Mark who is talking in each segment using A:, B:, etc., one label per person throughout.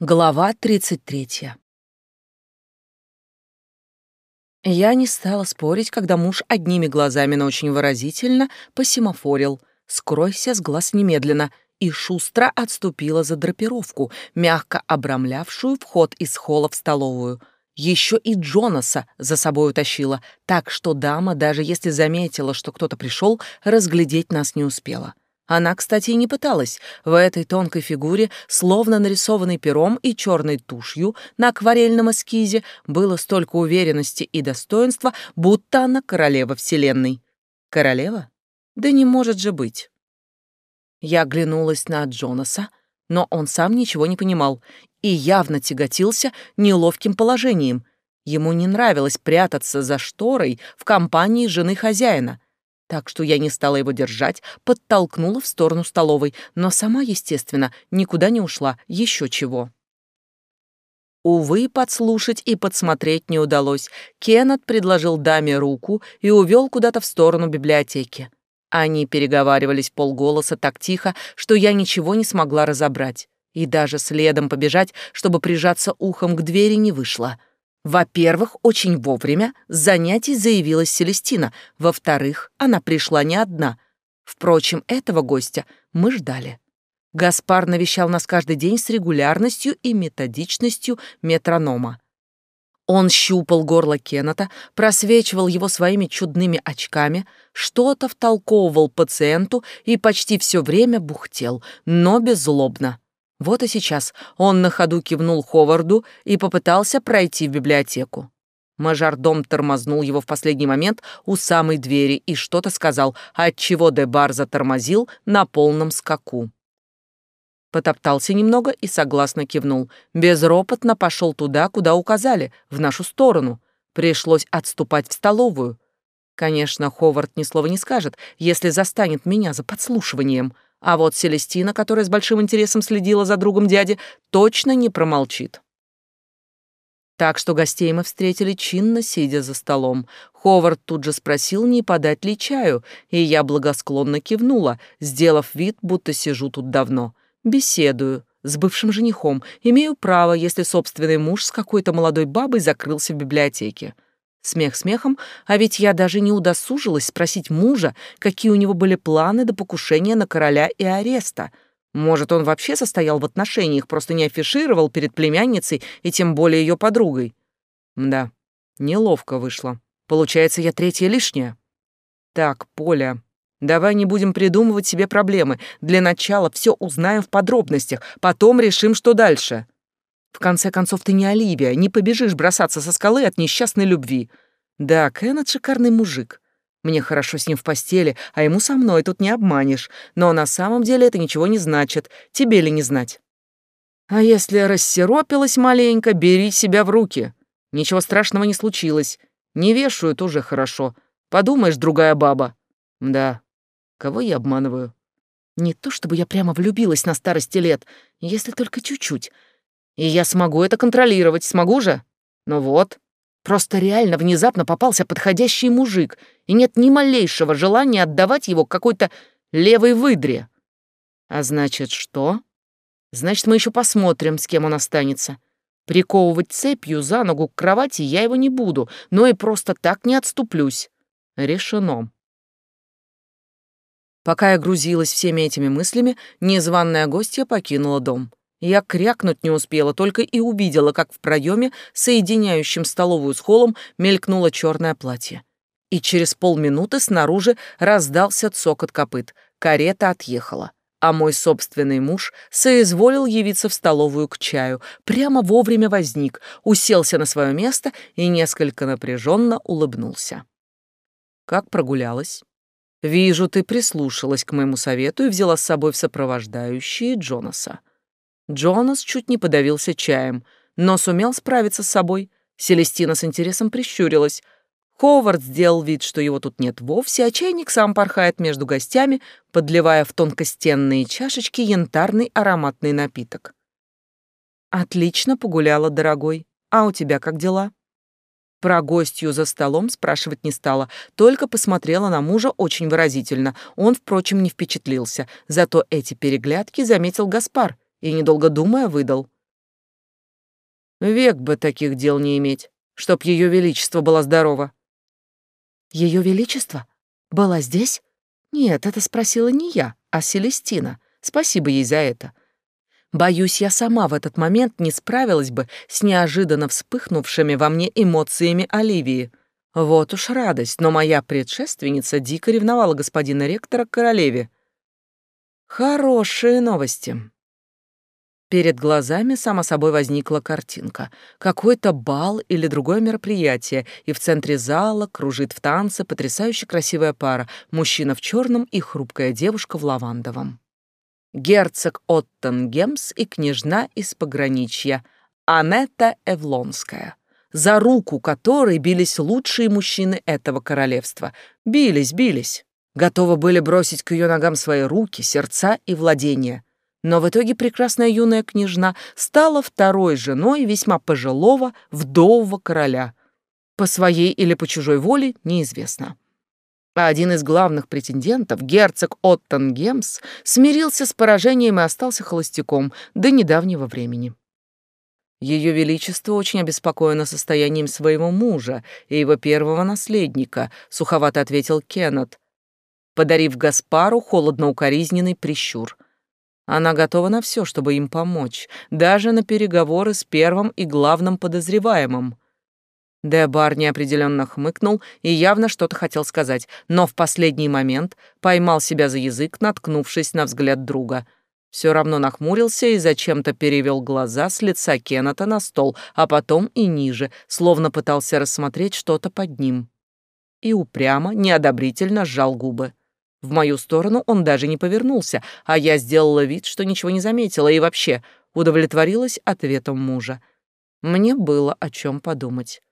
A: Глава 33. Я не стала спорить, когда муж одними глазами, но очень выразительно посемафорил «Скройся с глаз немедленно», и шустро отступила за драпировку, мягко обрамлявшую вход из холла в столовую. Еще и Джонаса за собой утащила, так что дама, даже если заметила, что кто-то пришел, разглядеть нас не успела. Она, кстати, и не пыталась. В этой тонкой фигуре, словно нарисованной пером и черной тушью на акварельном эскизе, было столько уверенности и достоинства, будто она королева Вселенной. Королева? Да не может же быть. Я оглянулась на Джонаса, но он сам ничего не понимал и явно тяготился неловким положением. Ему не нравилось прятаться за шторой в компании жены хозяина — так что я не стала его держать, подтолкнула в сторону столовой, но сама, естественно, никуда не ушла, еще чего. Увы, подслушать и подсмотреть не удалось. Кеннет предложил даме руку и увел куда-то в сторону библиотеки. Они переговаривались полголоса так тихо, что я ничего не смогла разобрать. И даже следом побежать, чтобы прижаться ухом к двери, не вышло. Во-первых, очень вовремя с занятий заявилась Селестина. Во-вторых, она пришла не одна. Впрочем, этого гостя мы ждали. Гаспар навещал нас каждый день с регулярностью и методичностью метронома. Он щупал горло Кеннета, просвечивал его своими чудными очками, что-то втолковывал пациенту и почти все время бухтел, но беззлобно. Вот и сейчас он на ходу кивнул Ховарду и попытался пройти в библиотеку. Мажордом тормознул его в последний момент у самой двери и что-то сказал, отчего Дебар затормозил на полном скаку. Потоптался немного и согласно кивнул. Безропотно пошел туда, куда указали, в нашу сторону. Пришлось отступать в столовую. Конечно, Ховард ни слова не скажет, если застанет меня за подслушиванием — а вот Селестина, которая с большим интересом следила за другом дяди, точно не промолчит. Так что гостей мы встретили чинно, сидя за столом. Ховард тут же спросил, не подать ли чаю, и я благосклонно кивнула, сделав вид, будто сижу тут давно. Беседую с бывшим женихом, имею право, если собственный муж с какой-то молодой бабой закрылся в библиотеке. Смех смехом, а ведь я даже не удосужилась спросить мужа, какие у него были планы до покушения на короля и ареста. Может, он вообще состоял в отношениях, просто не афишировал перед племянницей и тем более ее подругой. Да, неловко вышло. Получается, я третья лишняя. Так, Поля, давай не будем придумывать себе проблемы. Для начала все узнаем в подробностях, потом решим, что дальше. В конце концов, ты не Оливия, не побежишь бросаться со скалы от несчастной любви. Да, Кеннет шикарный мужик. Мне хорошо с ним в постели, а ему со мной тут не обманешь. Но на самом деле это ничего не значит. Тебе ли не знать? А если рассеропилась маленько, бери себя в руки. Ничего страшного не случилось. Не вешают уже хорошо. Подумаешь, другая баба. Да, кого я обманываю? Не то чтобы я прямо влюбилась на старости лет, если только чуть-чуть. И я смогу это контролировать, смогу же? Ну вот. Просто реально внезапно попался подходящий мужик, и нет ни малейшего желания отдавать его какой-то левой выдре. А значит, что? Значит, мы еще посмотрим, с кем он останется. Приковывать цепью за ногу к кровати я его не буду, но и просто так не отступлюсь. Решено. Пока я грузилась всеми этими мыслями, незваная гостья покинула дом. Я крякнуть не успела, только и увидела, как в проеме, соединяющем столовую с холлом, мелькнуло черное платье. И через полминуты снаружи раздался цокот копыт. Карета отъехала. А мой собственный муж соизволил явиться в столовую к чаю. Прямо вовремя возник, уселся на свое место и несколько напряженно улыбнулся. «Как прогулялась?» «Вижу, ты прислушалась к моему совету и взяла с собой в сопровождающие Джонаса. Джонас чуть не подавился чаем, но сумел справиться с собой. Селестина с интересом прищурилась. Ховард сделал вид, что его тут нет вовсе, а чайник сам порхает между гостями, подливая в тонкостенные чашечки янтарный ароматный напиток. «Отлично погуляла, дорогой. А у тебя как дела?» Про гостью за столом спрашивать не стала, только посмотрела на мужа очень выразительно. Он, впрочем, не впечатлился, зато эти переглядки заметил Гаспар — и, недолго думая, выдал. Век бы таких дел не иметь, чтоб ее величество было здорово.
B: Ее величество? Была здесь? Нет, это спросила не я, а Селестина. Спасибо ей за это. Боюсь, я сама в этот момент не справилась бы с неожиданно вспыхнувшими во мне эмоциями Оливии. Вот уж радость, но моя предшественница дико ревновала господина ректора к королеве. Хорошие новости. Перед глазами само собой возникла картинка. Какой-то бал или другое мероприятие, и в центре зала кружит в танце потрясающе красивая пара, мужчина в черном и хрупкая девушка в лавандовом. Герцог Оттенгемс и княжна из пограничья, Анетта Эвлонская, за руку которой бились лучшие мужчины этого королевства. Бились, бились. Готовы были бросить к ее ногам свои руки, сердца и владения — но в итоге прекрасная юная княжна стала второй женой весьма пожилого вдового короля. По своей или по чужой воле неизвестно. А один из главных претендентов, герцог Оттенгемс, смирился с поражением и остался холостяком до недавнего времени. Ее Величество очень обеспокоено состоянием своего мужа и его первого наследника, суховато ответил Кеннет, подарив Гаспару холодно-укоризненный прищур — она готова на все, чтобы им помочь, даже на переговоры с первым и главным подозреваемым. Дебар неопределенно хмыкнул и явно что-то хотел сказать, но в последний момент поймал себя за язык, наткнувшись на взгляд друга. Все равно нахмурился и зачем-то перевел глаза с лица Кеннета на стол, а потом и ниже, словно пытался рассмотреть что-то под ним. И упрямо, неодобрительно сжал губы. В мою сторону он даже не повернулся, а я сделала вид, что ничего не заметила и вообще удовлетворилась ответом мужа. Мне было о чем подумать.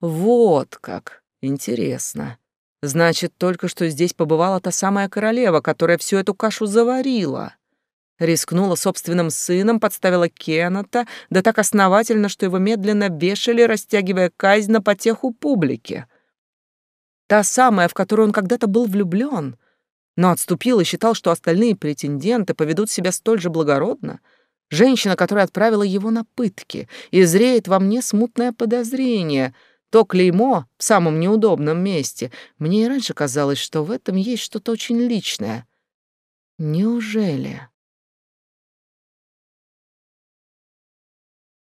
B: Вот как. Интересно. Значит, только что здесь побывала та самая королева, которая всю эту кашу заварила. Рискнула собственным сыном, подставила Кеннета, да так основательно, что его медленно вешали, растягивая казнь на потеху публики. Та самая, в которую он когда-то был влюблен — но отступил и считал, что остальные претенденты поведут себя столь же благородно. Женщина, которая отправила его на пытки, и зреет во мне смутное подозрение. То клеймо в самом неудобном месте. Мне и раньше казалось, что в этом есть что-то очень личное. Неужели?